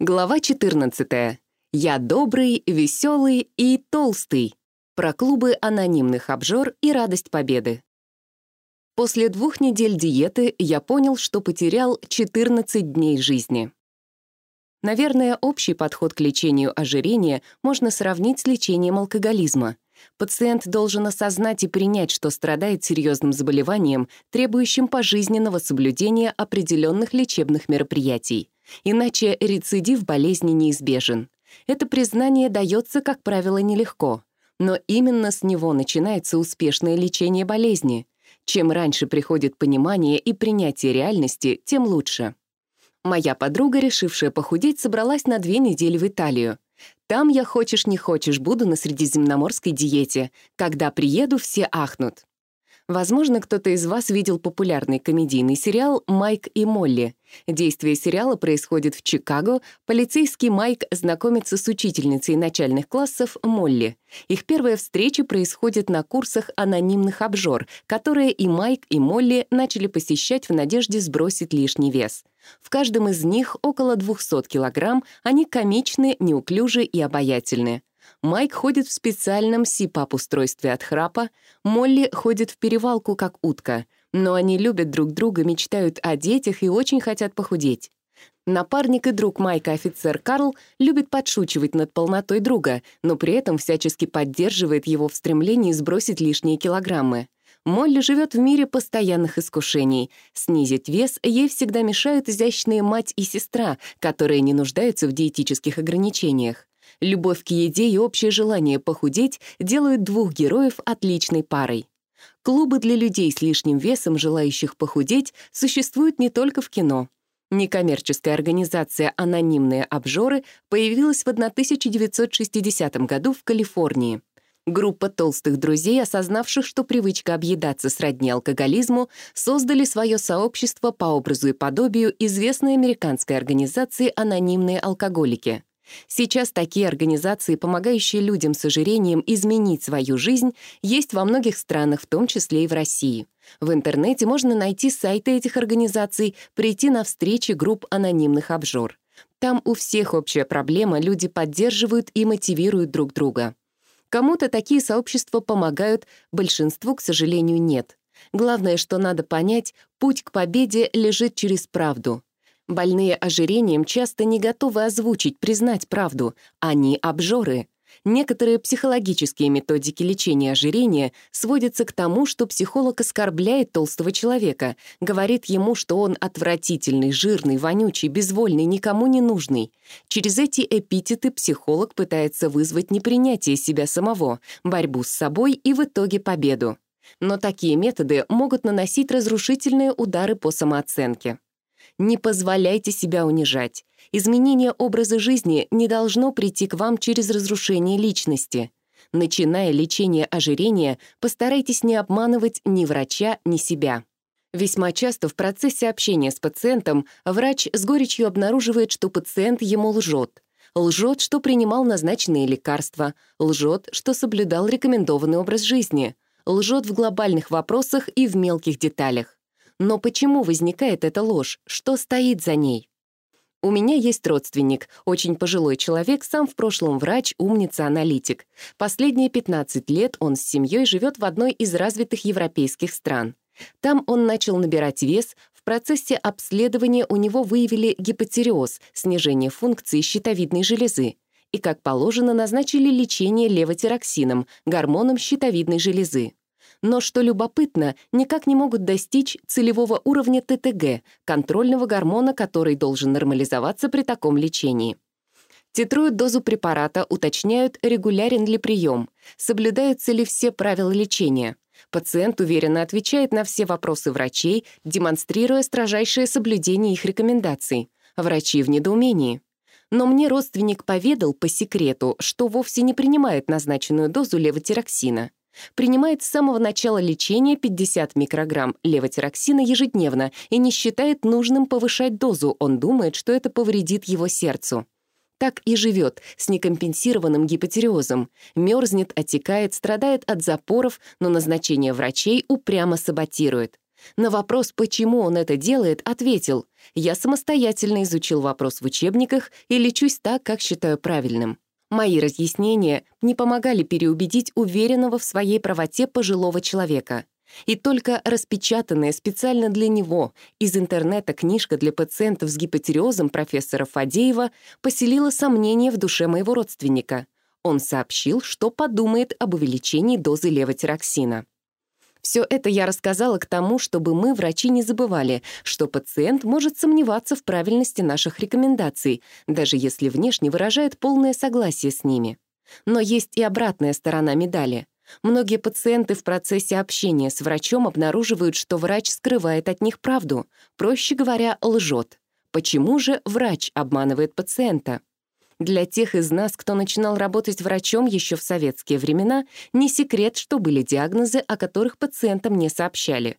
Глава 14. Я добрый, веселый и толстый. Про клубы анонимных обжор и радость победы. После двух недель диеты я понял, что потерял 14 дней жизни. Наверное, общий подход к лечению ожирения можно сравнить с лечением алкоголизма. Пациент должен осознать и принять, что страдает серьезным заболеванием, требующим пожизненного соблюдения определенных лечебных мероприятий. Иначе рецидив болезни неизбежен. Это признание дается, как правило, нелегко. Но именно с него начинается успешное лечение болезни. Чем раньше приходит понимание и принятие реальности, тем лучше. Моя подруга, решившая похудеть, собралась на две недели в Италию. Там я хочешь не хочешь буду на средиземноморской диете. Когда приеду, все ахнут. Возможно, кто-то из вас видел популярный комедийный сериал «Майк и Молли». Действие сериала происходит в Чикаго. Полицейский Майк знакомится с учительницей начальных классов Молли. Их первая встреча происходит на курсах анонимных обжор, которые и Майк, и Молли начали посещать в надежде сбросить лишний вес. В каждом из них около 200 килограмм, они комичны, неуклюжи и обаятельны. Майк ходит в специальном сипап-устройстве от храпа, Молли ходит в перевалку, как утка, но они любят друг друга, мечтают о детях и очень хотят похудеть. Напарник и друг Майка, офицер Карл, любит подшучивать над полнотой друга, но при этом всячески поддерживает его в стремлении сбросить лишние килограммы. Молли живет в мире постоянных искушений. Снизить вес ей всегда мешают изящные мать и сестра, которые не нуждаются в диетических ограничениях. Любовь к еде и общее желание похудеть делают двух героев отличной парой. Клубы для людей с лишним весом, желающих похудеть, существуют не только в кино. Некоммерческая организация «Анонимные обжоры» появилась в 1960 году в Калифорнии. Группа толстых друзей, осознавших, что привычка объедаться сродни алкоголизму, создали свое сообщество по образу и подобию известной американской организации «Анонимные алкоголики». Сейчас такие организации, помогающие людям с ожирением изменить свою жизнь, есть во многих странах, в том числе и в России. В интернете можно найти сайты этих организаций, прийти на встречи групп анонимных обжор. Там у всех общая проблема, люди поддерживают и мотивируют друг друга. Кому-то такие сообщества помогают, большинству, к сожалению, нет. Главное, что надо понять, путь к победе лежит через правду — Больные ожирением часто не готовы озвучить, признать правду. Они — обжоры. Некоторые психологические методики лечения ожирения сводятся к тому, что психолог оскорбляет толстого человека, говорит ему, что он отвратительный, жирный, вонючий, безвольный, никому не нужный. Через эти эпитеты психолог пытается вызвать непринятие себя самого, борьбу с собой и в итоге победу. Но такие методы могут наносить разрушительные удары по самооценке. Не позволяйте себя унижать. Изменение образа жизни не должно прийти к вам через разрушение личности. Начиная лечение ожирения, постарайтесь не обманывать ни врача, ни себя. Весьма часто в процессе общения с пациентом врач с горечью обнаруживает, что пациент ему лжет. Лжет, что принимал назначенные лекарства, лжет, что соблюдал рекомендованный образ жизни, лжет в глобальных вопросах и в мелких деталях. Но почему возникает эта ложь? Что стоит за ней? У меня есть родственник, очень пожилой человек, сам в прошлом врач, умница, аналитик. Последние 15 лет он с семьей живет в одной из развитых европейских стран. Там он начал набирать вес, в процессе обследования у него выявили гипотереоз, снижение функции щитовидной железы, и, как положено, назначили лечение левотироксином, гормоном щитовидной железы но, что любопытно, никак не могут достичь целевого уровня ТТГ, контрольного гормона, который должен нормализоваться при таком лечении. Титруют дозу препарата, уточняют, регулярен ли прием, соблюдаются ли все правила лечения. Пациент уверенно отвечает на все вопросы врачей, демонстрируя строжайшее соблюдение их рекомендаций. Врачи в недоумении. Но мне родственник поведал по секрету, что вовсе не принимает назначенную дозу левотироксина. Принимает с самого начала лечения 50 микрограмм левотироксина ежедневно и не считает нужным повышать дозу, он думает, что это повредит его сердцу. Так и живет с некомпенсированным гипотереозом. Мерзнет, отекает, страдает от запоров, но назначение врачей упрямо саботирует. На вопрос, почему он это делает, ответил, «Я самостоятельно изучил вопрос в учебниках и лечусь так, как считаю правильным». Мои разъяснения не помогали переубедить уверенного в своей правоте пожилого человека. И только распечатанная специально для него из интернета книжка для пациентов с гипотериозом профессора Фадеева поселила сомнения в душе моего родственника. Он сообщил, что подумает об увеличении дозы левотироксина. Все это я рассказала к тому, чтобы мы, врачи, не забывали, что пациент может сомневаться в правильности наших рекомендаций, даже если внешне выражает полное согласие с ними. Но есть и обратная сторона медали. Многие пациенты в процессе общения с врачом обнаруживают, что врач скрывает от них правду, проще говоря, лжет. Почему же врач обманывает пациента? Для тех из нас, кто начинал работать врачом еще в советские времена, не секрет, что были диагнозы, о которых пациентам не сообщали.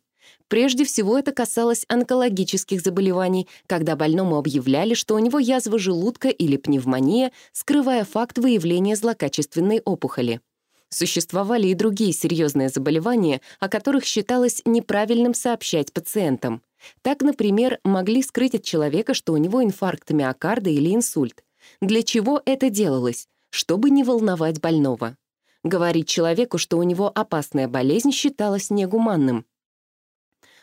Прежде всего это касалось онкологических заболеваний, когда больному объявляли, что у него язва желудка или пневмония, скрывая факт выявления злокачественной опухоли. Существовали и другие серьезные заболевания, о которых считалось неправильным сообщать пациентам. Так, например, могли скрыть от человека, что у него инфаркт миокарда или инсульт. Для чего это делалось? Чтобы не волновать больного. Говорить человеку, что у него опасная болезнь, считалось негуманным.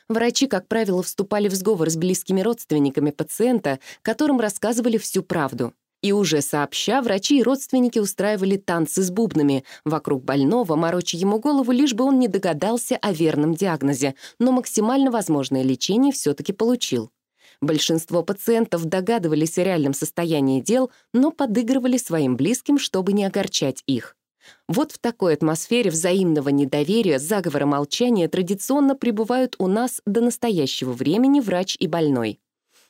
Врачи, как правило, вступали в сговор с близкими родственниками пациента, которым рассказывали всю правду. И уже сообща, врачи и родственники устраивали танцы с бубнами вокруг больного, мороча ему голову, лишь бы он не догадался о верном диагнозе, но максимально возможное лечение все-таки получил. Большинство пациентов догадывались о реальном состоянии дел, но подыгрывали своим близким, чтобы не огорчать их. Вот в такой атмосфере взаимного недоверия, заговора молчания традиционно пребывают у нас до настоящего времени врач и больной.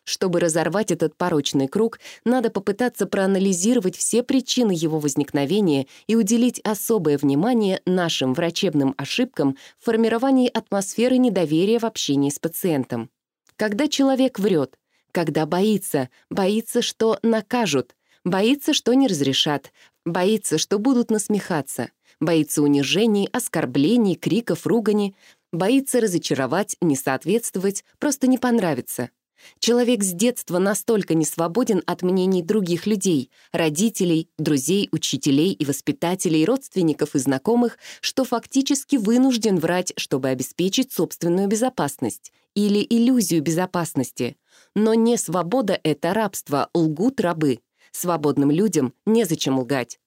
Чтобы разорвать этот порочный круг, надо попытаться проанализировать все причины его возникновения и уделить особое внимание нашим врачебным ошибкам в формировании атмосферы недоверия в общении с пациентом. Когда человек врет, когда боится, боится, что накажут, боится, что не разрешат, боится, что будут насмехаться, боится унижений, оскорблений, криков, ругани, боится разочаровать, не соответствовать, просто не понравиться. Человек с детства настолько не свободен от мнений других людей, родителей, друзей, учителей и воспитателей, родственников и знакомых, что фактически вынужден врать, чтобы обеспечить собственную безопасность или иллюзию безопасности. Но не свобода — это рабство, лгут рабы. Свободным людям незачем лгать.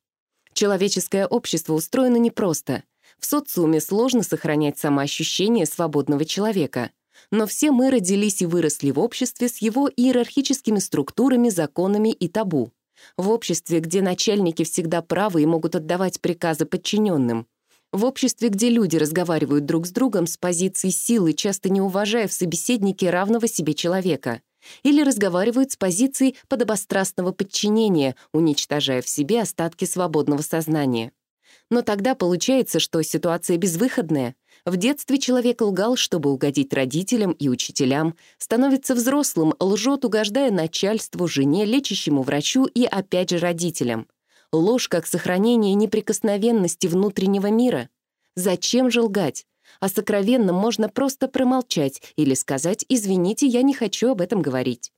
Человеческое общество устроено непросто. В социуме сложно сохранять самоощущение свободного человека. Но все мы родились и выросли в обществе с его иерархическими структурами, законами и табу. В обществе, где начальники всегда правы и могут отдавать приказы подчиненным — в обществе, где люди разговаривают друг с другом с позиции силы, часто не уважая в собеседнике равного себе человека, или разговаривают с позиции подобострастного подчинения, уничтожая в себе остатки свободного сознания. Но тогда получается, что ситуация безвыходная. В детстве человек лгал, чтобы угодить родителям и учителям, становится взрослым, лжет, угождая начальству, жене, лечащему врачу и опять же родителям. Ложь как сохранение неприкосновенности внутреннего мира. Зачем же лгать? О сокровенном можно просто промолчать или сказать «извините, я не хочу об этом говорить».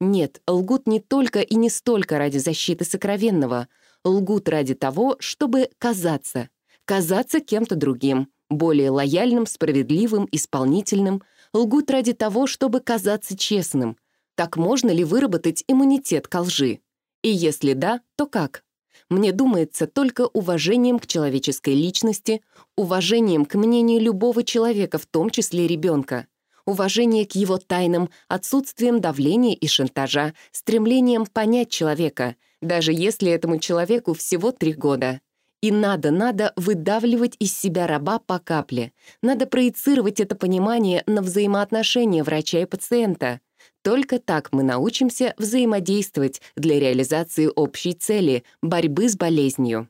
Нет, лгут не только и не столько ради защиты сокровенного. Лгут ради того, чтобы казаться. Казаться кем-то другим, более лояльным, справедливым, исполнительным. Лгут ради того, чтобы казаться честным. Так можно ли выработать иммунитет ко лжи? И если да, то как? мне думается только уважением к человеческой личности, уважением к мнению любого человека, в том числе ребенка, уважение к его тайнам, отсутствием давления и шантажа, стремлением понять человека, даже если этому человеку всего три года. И надо, надо выдавливать из себя раба по капле. Надо проецировать это понимание на взаимоотношения врача и пациента. Только так мы научимся взаимодействовать для реализации общей цели — борьбы с болезнью.